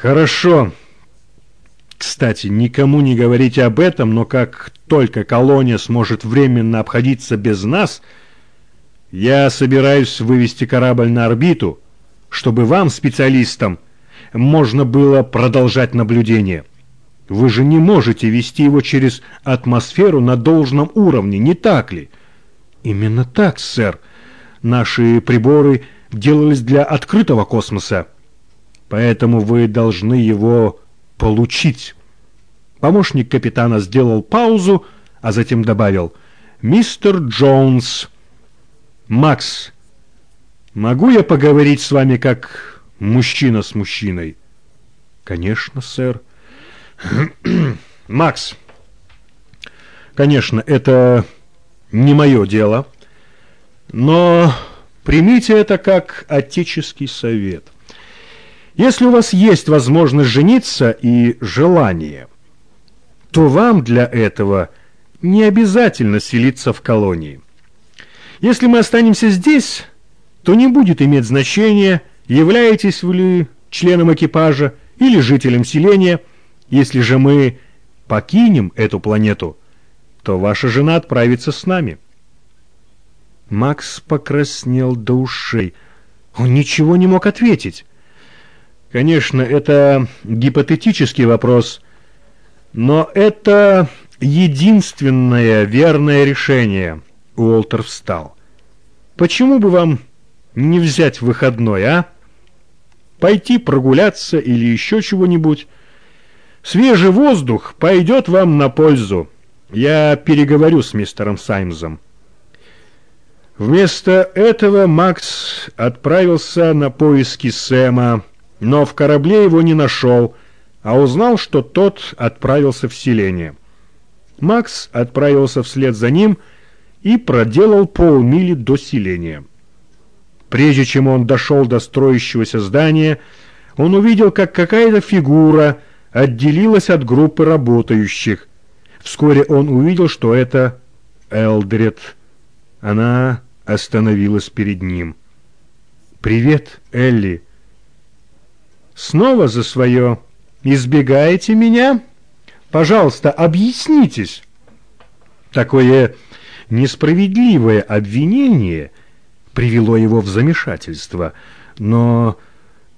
Хорошо. Кстати, никому не говорите об этом, но как только колония сможет временно обходиться без нас, я собираюсь вывести корабль на орбиту, чтобы вам, специалистам, можно было продолжать наблюдение. Вы же не можете вести его через атмосферу на должном уровне, не так ли? Именно так, сэр. Наши приборы делались для открытого космоса. Поэтому вы должны его получить. Помощник капитана сделал паузу, а затем добавил «Мистер Джонс». «Макс, могу я поговорить с вами как мужчина с мужчиной?» «Конечно, сэр». «Макс, конечно, это не мое дело, но примите это как отеческий совет». Если у вас есть возможность жениться и желание, то вам для этого не обязательно селиться в колонии. Если мы останемся здесь, то не будет иметь значения, являетесь вы ли членом экипажа или жителем селения. Если же мы покинем эту планету, то ваша жена отправится с нами. Макс покраснел до ушей. Он ничего не мог ответить. Конечно, это гипотетический вопрос, но это единственное верное решение. Уолтер встал. Почему бы вам не взять выходной, а? Пойти прогуляться или еще чего-нибудь? Свежий воздух пойдет вам на пользу. Я переговорю с мистером Саймзом. Вместо этого Макс отправился на поиски Сэма, но в корабле его не нашел, а узнал, что тот отправился в селение. Макс отправился вслед за ним и проделал полмили до селения. Прежде чем он дошел до строящегося здания, он увидел, как какая-то фигура отделилась от группы работающих. Вскоре он увидел, что это Элдред. Она остановилась перед ним. «Привет, Элли!» Снова за свое избегаете меня? Пожалуйста, объяснитесь. Такое несправедливое обвинение привело его в замешательство. Но,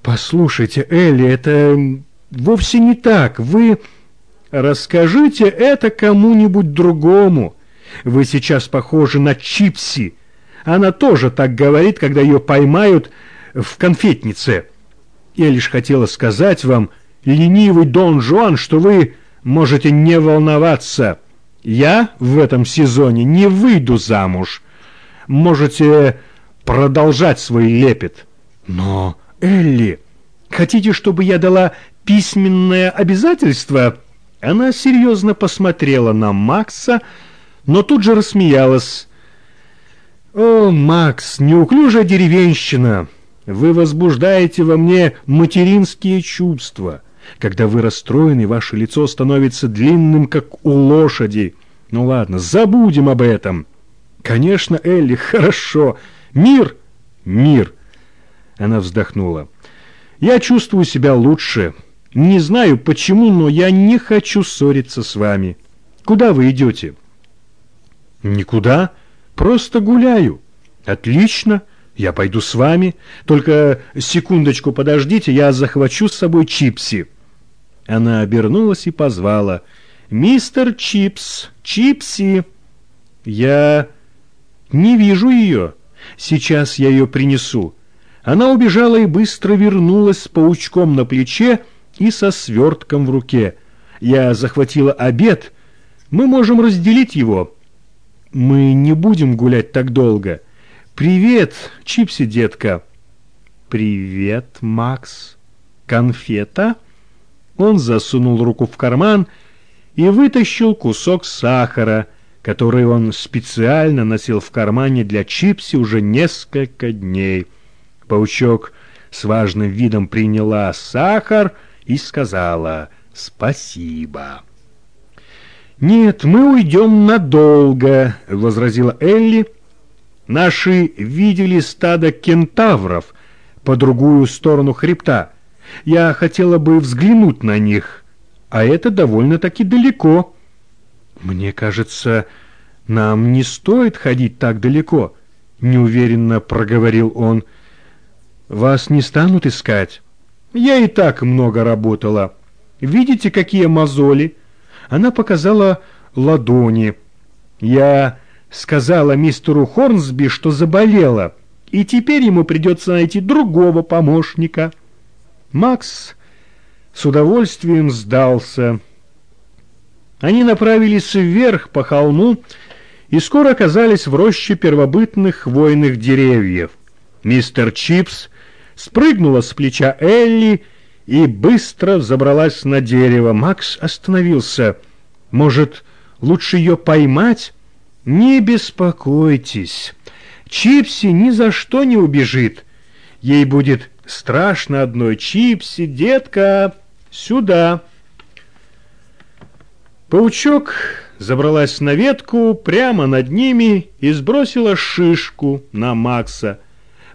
послушайте, Элли, это вовсе не так. Вы расскажите это кому-нибудь другому. Вы сейчас похожи на Чипси. Она тоже так говорит, когда ее поймают в конфетнице. Я лишь хотела сказать вам, ленивый Дон Жуан, что вы можете не волноваться. Я в этом сезоне не выйду замуж. Можете продолжать свой лепет. Но, Элли, хотите, чтобы я дала письменное обязательство?» Она серьезно посмотрела на Макса, но тут же рассмеялась. «О, Макс, неуклюжая деревенщина!» Вы возбуждаете во мне материнские чувства. Когда вы расстроены, ваше лицо становится длинным, как у лошади. Ну ладно, забудем об этом. Конечно, Элли, хорошо. Мир? Мир. Она вздохнула. Я чувствую себя лучше. Не знаю почему, но я не хочу ссориться с вами. Куда вы идете? Никуда. Просто гуляю. Отлично. Я пойду с вами. Только секундочку подождите, я захвачу с собой Чипси. Она обернулась и позвала. «Мистер Чипс! Чипси!» «Я не вижу ее. Сейчас я ее принесу». Она убежала и быстро вернулась с паучком на плече и со свертком в руке. «Я захватила обед. Мы можем разделить его». «Мы не будем гулять так долго». «Привет, Чипси, детка!» «Привет, Макс!» «Конфета?» Он засунул руку в карман и вытащил кусок сахара, который он специально носил в кармане для Чипси уже несколько дней. Паучок с важным видом приняла сахар и сказала «Спасибо». «Нет, мы уйдем надолго», — возразила Элли, — Наши видели стадо кентавров по другую сторону хребта. Я хотела бы взглянуть на них, а это довольно-таки далеко. Мне кажется, нам не стоит ходить так далеко, неуверенно проговорил он. Вас не станут искать. Я и так много работала. Видите, какие мозоли? Она показала ладони. Я сказала мистеру Хорнсби, что заболела, и теперь ему придется найти другого помощника. Макс с удовольствием сдался. Они направились вверх по холму и скоро оказались в роще первобытных хвойных деревьев. Мистер Чипс спрыгнула с плеча Элли и быстро забралась на дерево. Макс остановился. «Может, лучше ее поймать?» «Не беспокойтесь, Чипси ни за что не убежит. Ей будет страшно одной. Чипси, детка, сюда!» Паучок забралась на ветку прямо над ними и сбросила шишку на Макса.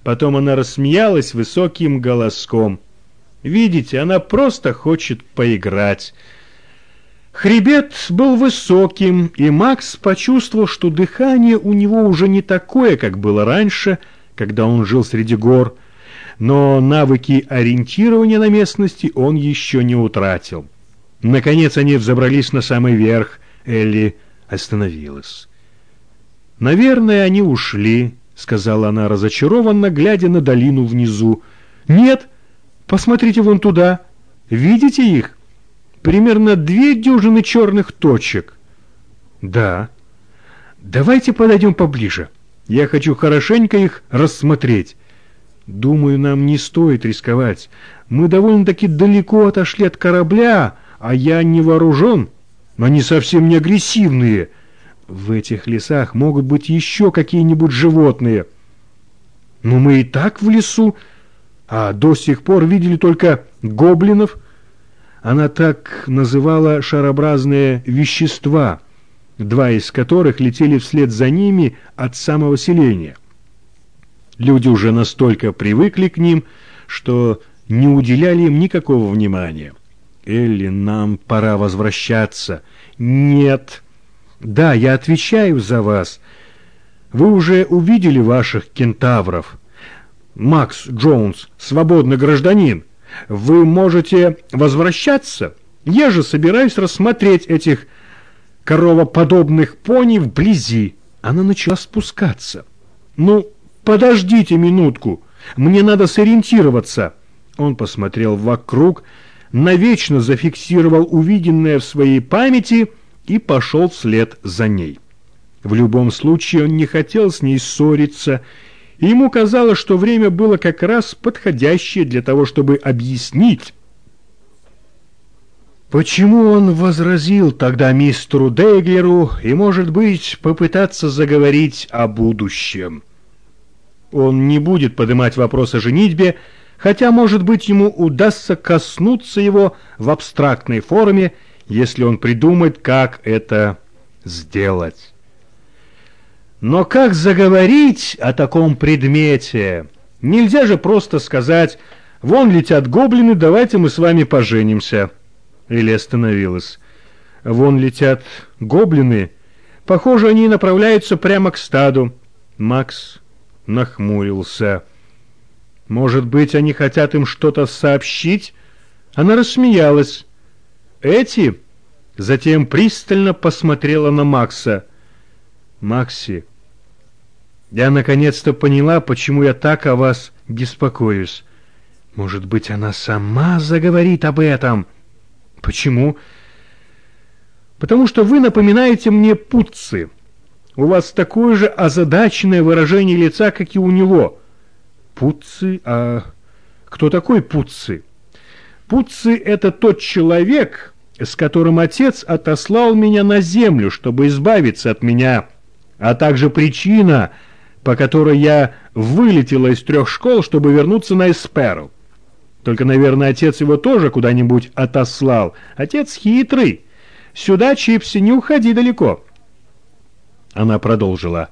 Потом она рассмеялась высоким голоском. «Видите, она просто хочет поиграть». Хребет был высоким, и Макс почувствовал, что дыхание у него уже не такое, как было раньше, когда он жил среди гор, но навыки ориентирования на местности он еще не утратил. Наконец они взобрались на самый верх. Элли остановилась. «Наверное, они ушли», — сказала она разочарованно, глядя на долину внизу. «Нет, посмотрите вон туда. Видите их?» Примерно две дюжины черных точек. Да. Давайте подойдем поближе. Я хочу хорошенько их рассмотреть. Думаю, нам не стоит рисковать. Мы довольно-таки далеко отошли от корабля, а я не вооружен. Они совсем не агрессивные. В этих лесах могут быть еще какие-нибудь животные. Но мы и так в лесу, а до сих пор видели только гоблинов — она так называла шарообразные вещества, два из которых летели вслед за ними от самого селения. Люди уже настолько привыкли к ним, что не уделяли им никакого внимания. «Элли, нам пора возвращаться». «Нет». «Да, я отвечаю за вас. Вы уже увидели ваших кентавров?» «Макс Джонс, свободный гражданин». Вы можете возвращаться. Я же собираюсь рассмотреть этих коровоподобных пони вблизи. Она начала спускаться. Ну, подождите минутку. Мне надо сориентироваться. Он посмотрел вокруг, навечно зафиксировал увиденное в своей памяти и пошел вслед за ней. В любом случае он не хотел с ней ссориться и ему казалось, что время было как раз подходящее для того, чтобы объяснить, Почему он возразил тогда мистеру Дейглеру и, может быть, попытаться заговорить о будущем? Он не будет поднимать вопрос о женитьбе, хотя, может быть, ему удастся коснуться его в абстрактной форме, если он придумает, как это сделать. Но как заговорить о таком предмете? Нельзя же просто сказать «Вон летят гоблины, давайте мы с вами поженимся». Или остановилась. «Вон летят гоблины. Похоже, они направляются прямо к стаду». Макс нахмурился. «Может быть, они хотят им что-то сообщить?» Она рассмеялась. «Эти?» Затем пристально посмотрела на Макса – Макси, я наконец-то поняла, почему я так о вас беспокоюсь. Может быть, она сама заговорит об этом? Почему? Потому что вы напоминаете мне путцы. У вас такое же озадаченное выражение лица, как и у него. Путцы? А кто такой Путцы? Путцы — это тот человек, с которым отец отослал меня на землю, чтобы избавиться от меня а также причина, по которой я вылетела из трех школ, чтобы вернуться на Эсперл. Только, наверное, отец его тоже куда-нибудь отослал. Отец хитрый. Сюда, Чипси, не уходи далеко. Она продолжила.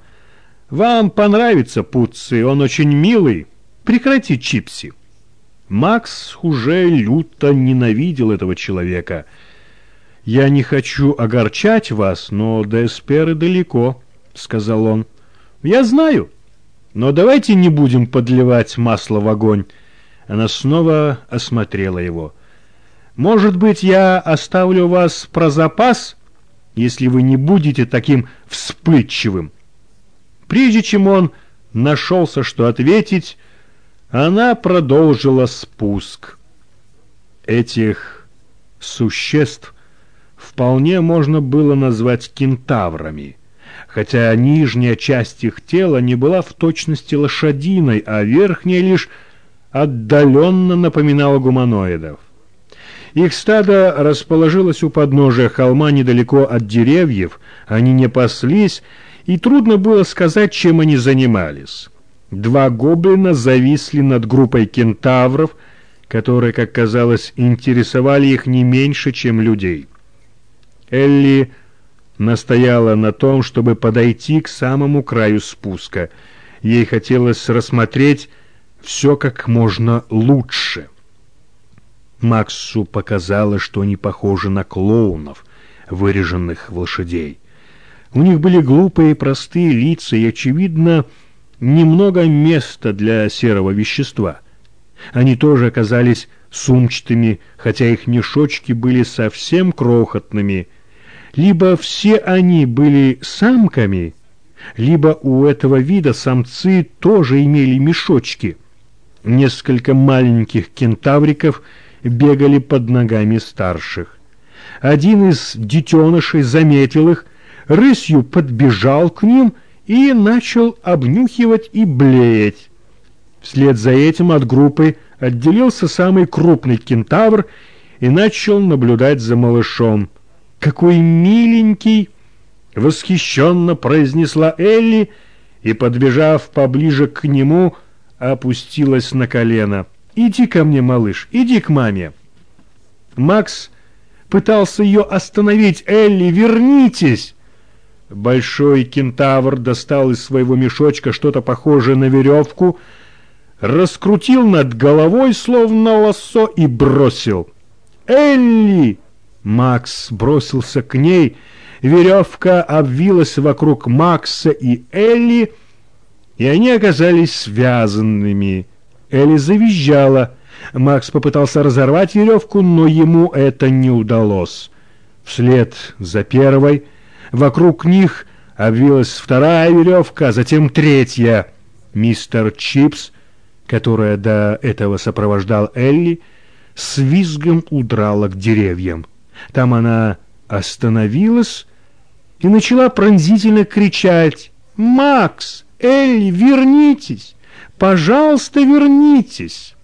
«Вам понравится Путци, он очень милый. Прекрати, Чипси». Макс уже люто ненавидел этого человека. «Я не хочу огорчать вас, но до Эсперы далеко», — сказал он. «Я знаю, но давайте не будем подливать масло в огонь». Она снова осмотрела его. «Может быть, я оставлю вас про запас, если вы не будете таким вспыльчивым?» Прежде чем он нашелся, что ответить, она продолжила спуск. Этих существ вполне можно было назвать кентаврами, хотя нижняя часть их тела не была в точности лошадиной, а верхняя лишь отдаленно напоминала гуманоидов. Их стадо расположилось у подножия холма недалеко от деревьев, они не паслись, и трудно было сказать, чем они занимались. Два гоблина зависли над группой кентавров, которые, как казалось, интересовали их не меньше, чем людей. Элли настояла на том, чтобы подойти к самому краю спуска. Ей хотелось рассмотреть все как можно лучше. Максу показалось, что они похожи на клоунов, выреженных в лошадей. У них были глупые простые лица и, очевидно, немного места для серого вещества. Они тоже оказались сумчатыми, хотя их мешочки были совсем крохотными. Либо все они были самками, либо у этого вида самцы тоже имели мешочки. Несколько маленьких кентавриков бегали под ногами старших. Один из детенышей заметил их, рысью подбежал к ним и начал обнюхивать и блеять. Вслед за этим от группы отделился самый крупный кентавр и начал наблюдать за малышом. «Какой миленький!» — восхищенно произнесла Элли и, подбежав поближе к нему, опустилась на колено. «Иди ко мне, малыш, иди к маме!» Макс пытался ее остановить. «Элли, вернитесь!» Большой кентавр достал из своего мешочка что-то похожее на веревку, раскрутил над головой, словно лассо, и бросил. «Элли!» Макс бросился к ней. Веревка обвилась вокруг Макса и Элли, и они оказались связанными. Элли завизжала. Макс попытался разорвать веревку, но ему это не удалось. Вслед за первой — Вокруг них обвилась вторая веревка, затем третья. Мистер Чипс, которая до этого сопровождал Элли, с визгом удрала к деревьям. Там она остановилась и начала пронзительно кричать «Макс! Элли, вернитесь! Пожалуйста, вернитесь!»